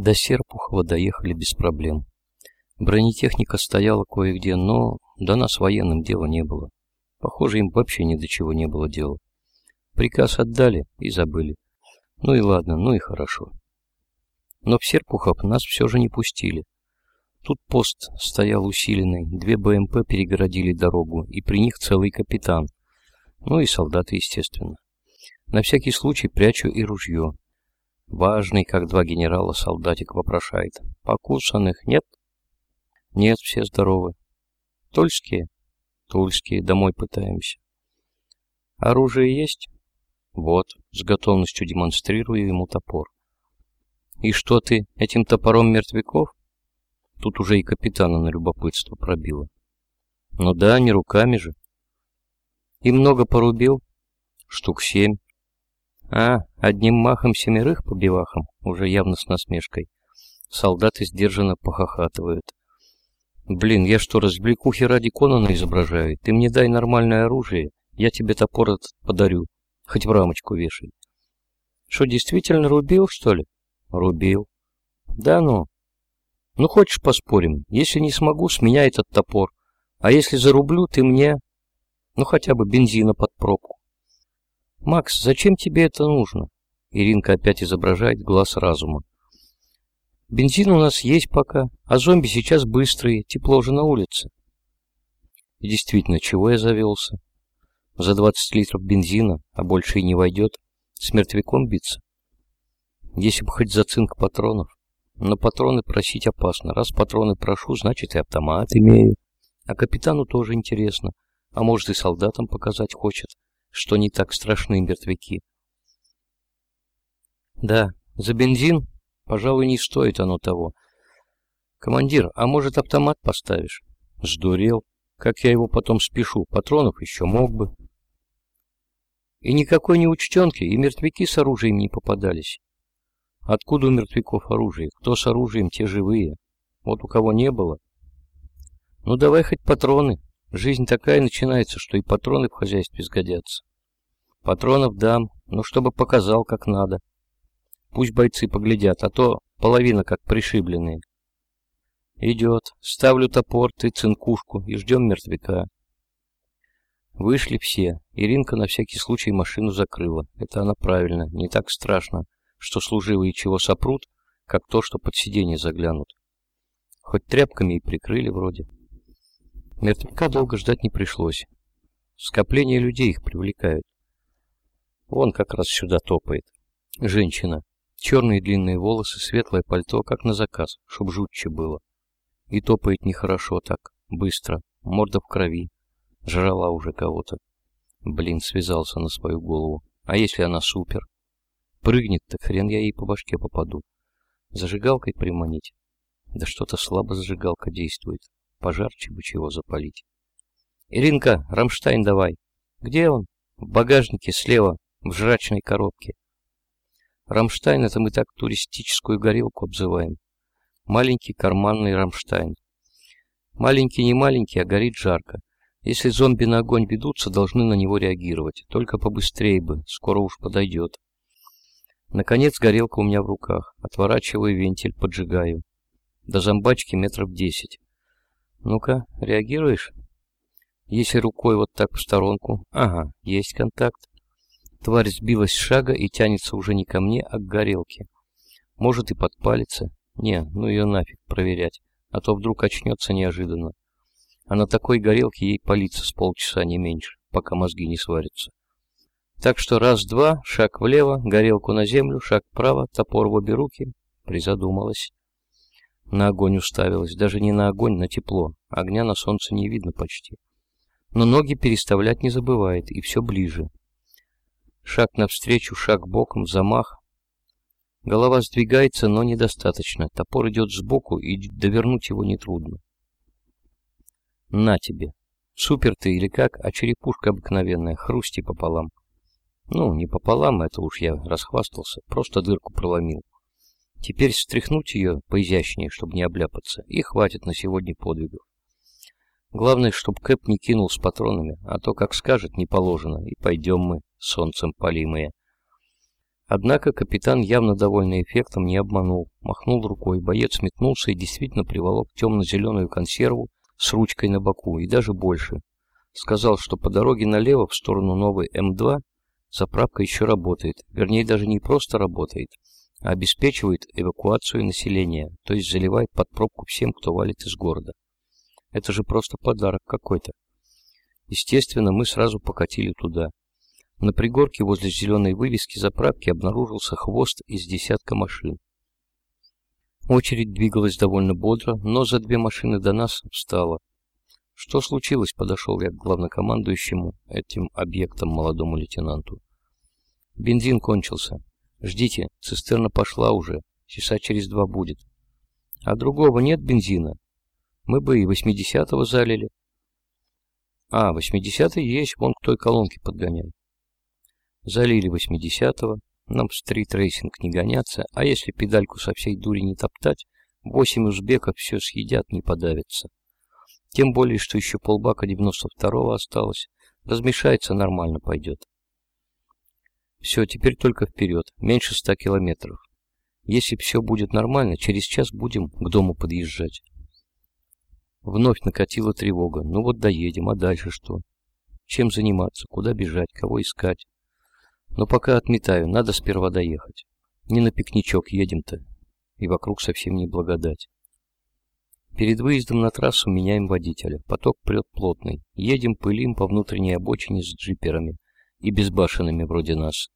До Серпухова доехали без проблем. Бронетехника стояла кое-где, но до нас военным дела не было. Похоже, им вообще ни до чего не было дела. Приказ отдали и забыли. Ну и ладно, ну и хорошо. Но в Серпухов нас все же не пустили. Тут пост стоял усиленный, две БМП перегородили дорогу, и при них целый капитан. Ну и солдаты, естественно. На всякий случай прячу и ружье. Важный, как два генерала, солдатик вопрошает. Покусанных нет? Нет, все здоровы. Тульские? Тульские, домой пытаемся. Оружие есть? Вот, с готовностью демонстрирую ему топор. И что ты, этим топором мертвяков? Тут уже и капитана на любопытство пробило. Ну да, не руками же. И много порубил? Штук семь. А, одним махом семерых по бивахам, уже явно с насмешкой. Солдаты сдержанно похохатывают. Блин, я что, развлекухи ради Конана изображаю? Ты мне дай нормальное оружие, я тебе топор этот подарю. Хоть в рамочку вешай. Что, действительно рубил, что ли? Рубил. Да ну. Ну, хочешь поспорим? Если не смогу, с меня этот топор. А если зарублю, ты мне... Ну, хотя бы бензина под пробку. Макс, зачем тебе это нужно? Иринка опять изображает глаз разума. Бензин у нас есть пока, а зомби сейчас быстрые, тепло же на улице. И действительно, чего я завелся? За 20 литров бензина, а больше и не войдет, с мертвяком биться? Если бы хоть за цинк патронов. Но патроны просить опасно. Раз патроны прошу, значит и автомат имею. А капитану тоже интересно. А может и солдатам показать хочет, что не так страшны мертвяки. Да, за бензин, пожалуй, не стоит оно того. Командир, а может автомат поставишь? Сдурел. Как я его потом спешу? Патронов еще мог бы. И никакой неучтенки, и мертвяки с оружием не попадались. Откуда у мертвяков оружие? Кто с оружием, те живые. Вот у кого не было. Ну давай хоть патроны. Жизнь такая начинается, что и патроны в хозяйстве сгодятся. Патронов дам, но чтобы показал, как надо. Пусть бойцы поглядят, а то половина как пришибленные. Идет. Ставлю топор, ты цинкушку и ждем мертвяка. Вышли все. Иринка на всякий случай машину закрыла. Это она правильно, не так страшно, что служивые чего сопрут, как то, что под сиденье заглянут. Хоть тряпками и прикрыли вроде. Мертвяка долго ждать не пришлось. Скопление людей их привлекают. Вон как раз сюда топает. Женщина. Черные длинные волосы, светлое пальто, как на заказ, чтоб жутче было. И топает нехорошо так, быстро, морда в крови, Жрала уже кого-то. Блин, связался на свою голову. А если она супер? Прыгнет, так хрен я ей по башке попаду. Зажигалкой приманить? Да что-то слабо зажигалка действует. Пожарче бы чего запалить. Иринка, Рамштайн давай. Где он? В багажнике слева, в жрачной коробке. Рамштайн это мы так туристическую горелку обзываем. Маленький карманный Рамштайн. Маленький не маленький, а горит жарко. Если зомби на огонь ведутся, должны на него реагировать. Только побыстрее бы, скоро уж подойдет. Наконец горелка у меня в руках. Отворачиваю вентиль, поджигаю. До зомбачки метров десять. Ну-ка, реагируешь? Если рукой вот так в сторонку. Ага, есть контакт. Тварь сбилась с шага и тянется уже не ко мне, а к горелке. Может и подпалится. Не, ну ее нафиг проверять. А то вдруг очнется неожиданно а на такой горелке ей палиться с полчаса не меньше, пока мозги не сварятся. Так что раз-два, шаг влево, горелку на землю, шаг вправо, топор в обе руки. Призадумалась. На огонь уставилась, даже не на огонь, на тепло. Огня на солнце не видно почти. Но ноги переставлять не забывает, и все ближе. Шаг навстречу, шаг боком, замах. Голова сдвигается, но недостаточно. Топор идет сбоку, и довернуть его нетрудно. На тебе. Супер ты или как, а черепушка обыкновенная, хрусти пополам. Ну, не пополам, это уж я расхвастался, просто дырку проломил. Теперь встряхнуть ее поизящнее, чтобы не обляпаться, и хватит на сегодня подвигов. Главное, чтоб Кэп не кинул с патронами, а то, как скажет, не положено, и пойдем мы, солнцем полимые. Однако капитан, явно довольный эффектом, не обманул. Махнул рукой, боец метнулся и действительно приволок темно-зеленую консерву с ручкой на боку, и даже больше. Сказал, что по дороге налево в сторону новой М2 заправка еще работает. Вернее, даже не просто работает, обеспечивает эвакуацию населения, то есть заливает под пробку всем, кто валит из города. Это же просто подарок какой-то. Естественно, мы сразу покатили туда. На пригорке возле зеленой вывески заправки обнаружился хвост из десятка машин. Очередь двигалась довольно бодро, но за две машины до нас встала. Что случилось, подошел я к главнокомандующему этим объектом молодому лейтенанту. Бензин кончился. Ждите, цистерна пошла уже, часа через два будет. А другого нет бензина. Мы бы и восьмидесятого залили. А, восьмидесятый есть, вон к той колонке подгоняй. Залили 80-го, нам в стрит-рейсинг не гоняться, а если педальку со всей дури не топтать, восемь узбеков все съедят, не подавятся. Тем более, что еще полбака 92-го осталось. Размешается, нормально пойдет. Все, теперь только вперед, меньше ста километров. Если все будет нормально, через час будем к дому подъезжать. Вновь накатила тревога. Ну вот доедем, а дальше что? Чем заниматься, куда бежать, кого искать? Но пока отметаю, надо сперва доехать. Не на пикничок едем-то, и вокруг совсем не благодать. Перед выездом на трассу меняем водителя. Поток прет плотный. Едем, пылим по внутренней обочине с джиперами и безбашенными вроде нас.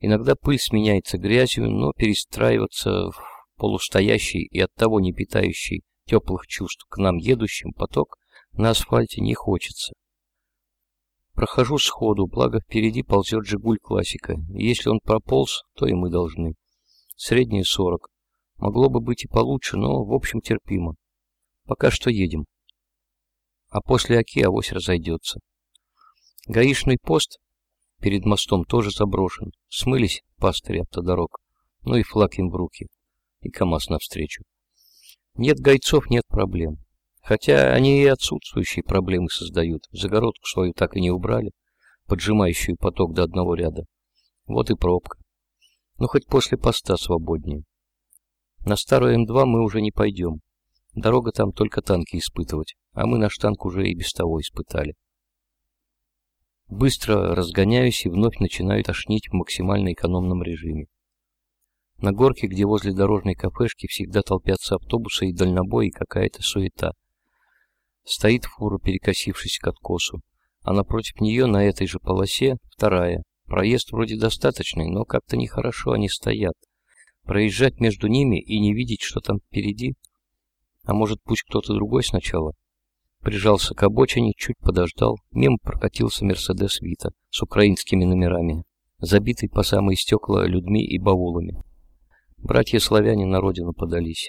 Иногда пыль сменяется грязью, но перестраиваться в полустоящий и оттого не питающий теплых чувств к нам едущим поток на асфальте не хочется. Прохожу сходу, благо впереди ползет «Жигуль» классика. Если он прополз, то и мы должны. Средние 40. Могло бы быть и получше, но, в общем, терпимо. Пока что едем. А после Оки авось разойдется. Гаишный пост перед мостом тоже заброшен. Смылись пастыри автодорог. Ну и флаг им в руки. И КамАЗ навстречу. Нет гайцов, нет проблем. Хотя они и отсутствующие проблемы создают. Загородку свою так и не убрали, поджимающую поток до одного ряда. Вот и пробка. Ну, хоть после поста свободнее. На старую М2 мы уже не пойдем. Дорога там только танки испытывать, а мы наш танк уже и без того испытали. Быстро разгоняюсь и вновь начинаю тошнить в максимально экономном режиме. На горке, где возле дорожной кафешки всегда толпятся автобусы и дальнобои, какая-то суета. Стоит фура, перекосившись к откосу, а напротив нее на этой же полосе вторая. Проезд вроде достаточный, но как-то нехорошо они стоят. Проезжать между ними и не видеть, что там впереди? А может, пусть кто-то другой сначала? Прижался к обочине, чуть подождал. Мимо прокатился Мерседес Вита с украинскими номерами, забитый по самые стекла людьми и баулами. Братья-славяне на родину подались.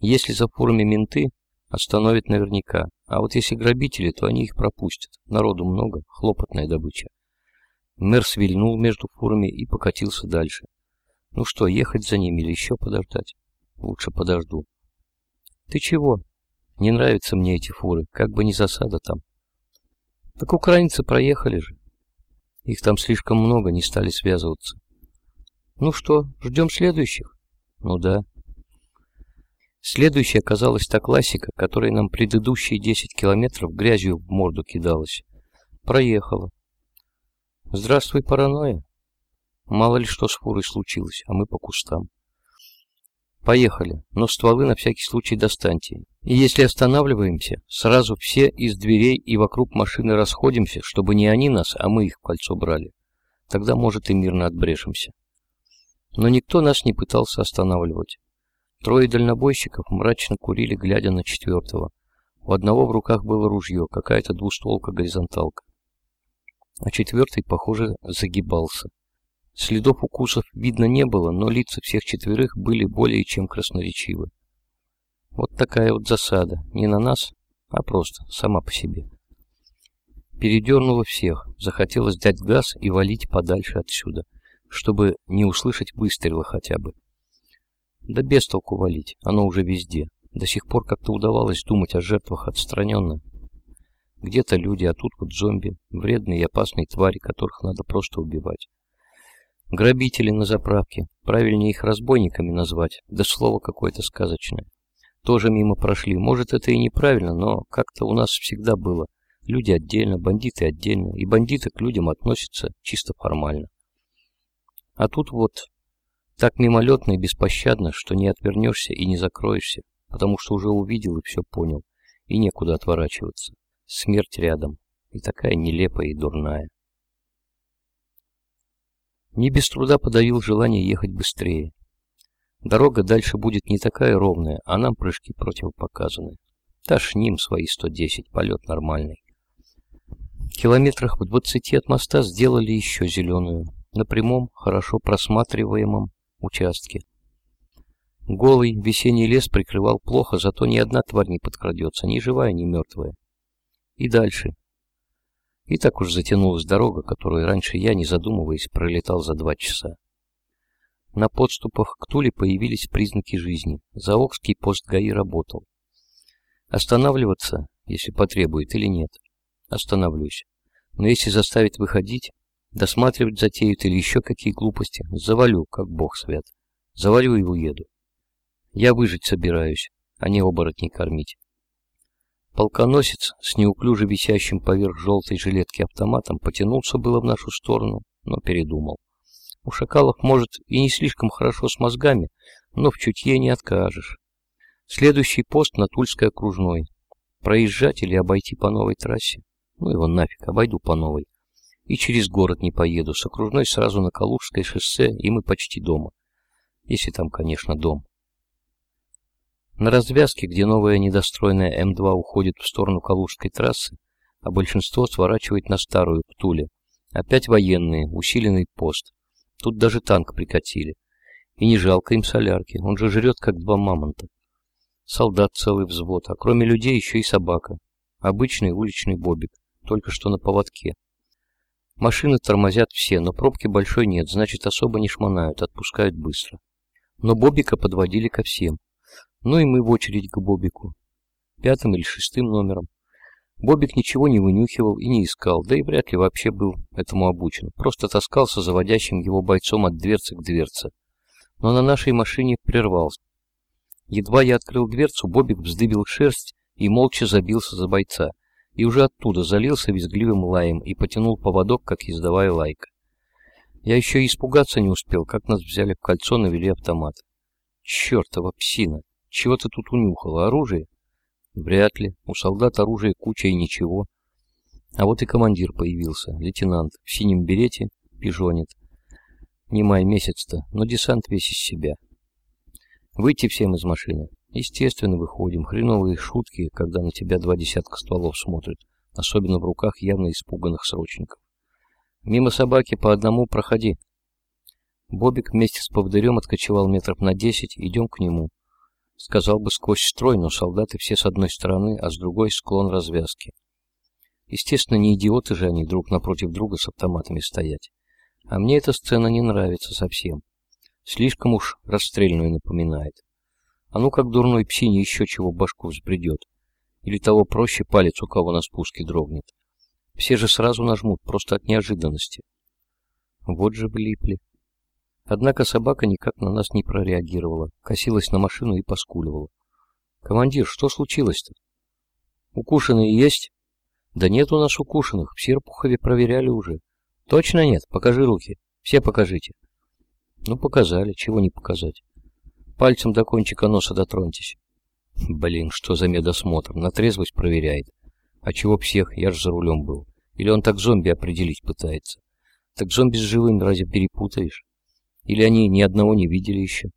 Если за фурами менты, Остановят наверняка. А вот если грабители, то они их пропустят. Народу много, хлопотная добыча. Мэр свильнул между фурами и покатился дальше. Ну что, ехать за ними или еще подождать? Лучше подожду. Ты чего? Не нравятся мне эти фуры, как бы не засада там. Так украинцы проехали же. Их там слишком много, не стали связываться. Ну что, ждем следующих? Ну да. Следующая оказалась та классика, которой нам предыдущие 10 километров грязью в морду кидалась. Проехала. Здравствуй, паранойя. Мало ли что с фурой случилось, а мы по кустам. Поехали, но стволы на всякий случай достаньте. И если останавливаемся, сразу все из дверей и вокруг машины расходимся, чтобы не они нас, а мы их в кольцо брали. Тогда, может, и мирно отбрешемся. Но никто нас не пытался останавливать. Трое дальнобойщиков мрачно курили, глядя на четвертого. У одного в руках было ружье, какая-то двустволка-горизонталка. А четвертый, похоже, загибался. Следов укусов видно не было, но лица всех четверых были более чем красноречивы. Вот такая вот засада. Не на нас, а просто сама по себе. Передернуло всех. Захотелось дать газ и валить подальше отсюда, чтобы не услышать выстрела хотя бы. Да без толку валить, оно уже везде. До сих пор как-то удавалось думать о жертвах отстраненно. Где-то люди, а тут вот зомби, вредные и опасные твари, которых надо просто убивать. Грабители на заправке, правильнее их разбойниками назвать, да слово какое-то сказочное. Тоже мимо прошли. Может, это и неправильно, но как-то у нас всегда было. Люди отдельно, бандиты отдельно, и бандиты к людям относятся чисто формально. А тут вот так мимолетно и беспощадно, что не отвернешься и не закроешься, потому что уже увидел и все понял, и некуда отворачиваться. Смерть рядом, и такая нелепая и дурная. Не без труда подавил желание ехать быстрее. Дорога дальше будет не такая ровная, а нам прыжки противопоказаны. Тошним свои 110, полет нормальный. Километрах в двадцати от моста сделали еще зеленую, на прямом, хорошо просматриваемом участке. Голый весенний лес прикрывал плохо, зато ни одна тварь не подкрадется, ни живая, ни мертвая. И дальше, и так уж затянулась дорога, которую раньше я, не задумываясь, пролетал за два часа. На подступах к Туле появились признаки жизни. Заокский пост ГАИ работал. Останавливаться, если потребует, или нет? Остановлюсь. Но если заставить выходить, досматривать затеют или еще какие глупости, завалю, как бог свят. Завалю и уеду. Я выжить собираюсь, а не оборотней кормить. Полконосец с неуклюже висящим поверх желтой жилетки автоматом потянулся было в нашу сторону, но передумал. У шакалов, может, и не слишком хорошо с мозгами, но в чутье не откажешь. Следующий пост на Тульской окружной. Проезжать или обойти по новой трассе? Ну его нафиг, обойду по новой. И через город не поеду, с окружной сразу на Калужское шоссе, и мы почти дома. Если там, конечно, дом. На развязке, где новая недостроенная М2 уходит в сторону Калужской трассы, а большинство сворачивает на старую, к Туле. Опять военные, усиленный пост. Тут даже танк прикатили. И не жалко им солярки, он же жрет, как два мамонта. Солдат целый взвод, а кроме людей еще и собака. Обычный уличный бобик, только что на поводке. Машины тормозят все, но пробки большой нет, значит особо не шмонают, отпускают быстро. Но бобика подводили ко всем. Ну и мы в очередь к Бобику. Пятым или шестым номером. Бобик ничего не вынюхивал и не искал, да и вряд ли вообще был этому обучен. Просто таскался заводящим его бойцом от дверцы к дверце. Но на нашей машине прервался. Едва я открыл дверцу, Бобик вздыбил шерсть и молча забился за бойца. И уже оттуда залился визгливым лаем и потянул поводок, как ездовая лайка. Я еще и испугаться не успел, как нас взяли в кольцо, навели автомат. Чертова псина! Чего ты тут унюхал? Оружие? Вряд ли. У солдат оружия куча и ничего. А вот и командир появился, лейтенант, в синем берете, пижонит. Не май месяц-то, но десант весь из себя. Выйти всем из машины. Естественно, выходим. Хреновые шутки, когда на тебя два десятка стволов смотрят, особенно в руках явно испуганных срочников. Мимо собаки по одному проходи. Бобик вместе с поводырем откочевал метров на десять, идем к нему. Сказал бы сквозь строй, но солдаты все с одной стороны, а с другой склон развязки. Естественно, не идиоты же они друг напротив друга с автоматами стоять. А мне эта сцена не нравится совсем. Слишком уж расстрельную напоминает. А ну как дурной псине еще чего башку взбредет. Или того проще палец у кого на спуске дрогнет. Все же сразу нажмут, просто от неожиданности. Вот же влипли. Однако собака никак на нас не прореагировала, косилась на машину и поскуливала. «Командир, что случилось-то?» «Укушенные есть?» «Да нет у нас укушенных, в Серпухове проверяли уже». «Точно нет? Покажи руки. Все покажите». «Ну, показали, чего не показать. Пальцем до кончика носа дотроньтесь». «Блин, что за медосмотр? На трезвость проверяет. А чего всех? Я же за рулем был. Или он так зомби определить пытается? Так зомби с живым разве перепутаешь?» Или они ни одного не видели еще?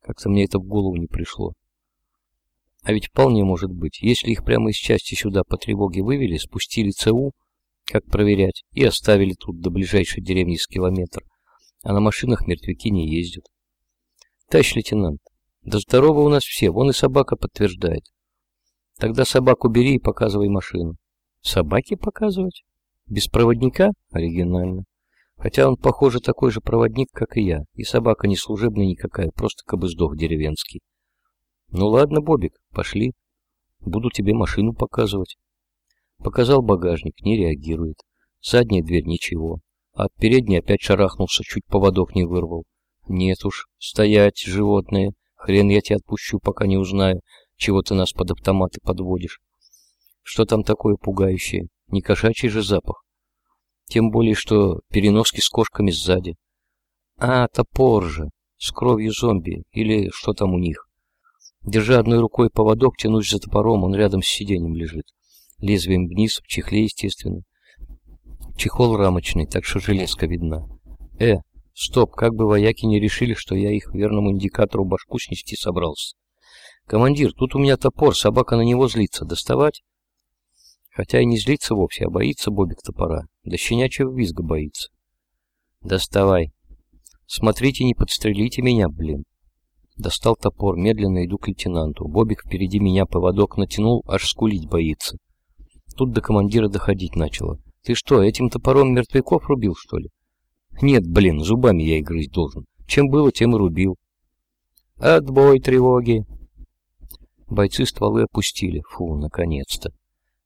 Как-то мне это в голову не пришло. А ведь вполне может быть, если их прямо из части сюда по тревоге вывели, спустили ЦУ, как проверять, и оставили тут до ближайшей деревни с километр, а на машинах мертвяки не ездят. Товарищ лейтенант, да здорово у нас все, вон и собака подтверждает. Тогда собаку бери и показывай машину. Собаки показывать? Без проводника? Оригинально. Хотя он, похоже, такой же проводник, как и я, и собака не служебная никакая, просто кобыздох деревенский. Ну ладно, Бобик, пошли. Буду тебе машину показывать. Показал багажник, не реагирует. Задняя дверь ничего. От передней опять шарахнулся, чуть поводок не вырвал. Нет уж, стоять, животные. Хрен я тебя отпущу, пока не узнаю, чего ты нас под автоматы подводишь. Что там такое пугающее? Не кошачий же запах. Тем более, что переноски с кошками сзади. А, топор же, с кровью зомби, или что там у них. Держа одной рукой поводок, тянусь за топором, он рядом с сиденьем лежит. Лезвием вниз, в чехле, естественно. Чехол рамочный, так что железка видна. Э, стоп, как бы вояки не решили, что я их верному индикатору башку снести собрался. Командир, тут у меня топор, собака на него злится. Доставать? Хотя и не злится вовсе, а боится Бобик топора. Да щенячьего визга боится. Доставай. Смотрите, не подстрелите меня, блин. Достал топор, медленно иду к лейтенанту. Бобик впереди меня поводок натянул, аж скулить боится. Тут до командира доходить начало. Ты что, этим топором мертвяков рубил, что ли? Нет, блин, зубами я и грызть должен. Чем было, тем и рубил. Отбой тревоги. Бойцы стволы опустили. Фу, наконец-то.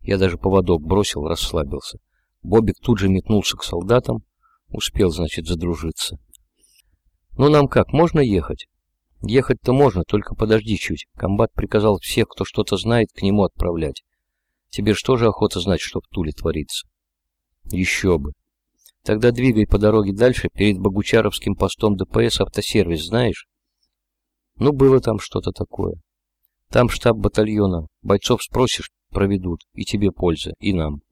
Я даже поводок бросил, расслабился. Бобик тут же метнулся к солдатам. Успел, значит, задружиться. Ну нам как, можно ехать? Ехать-то можно, только подожди чуть. Комбат приказал всех, кто что-то знает, к нему отправлять. Тебе что же охота знать, что в Туле творится? Еще бы. Тогда двигай по дороге дальше, перед Богучаровским постом ДПС автосервис, знаешь? Ну, было там что-то такое. Там штаб батальона. Бойцов спросишь, проведут. И тебе польза, и нам.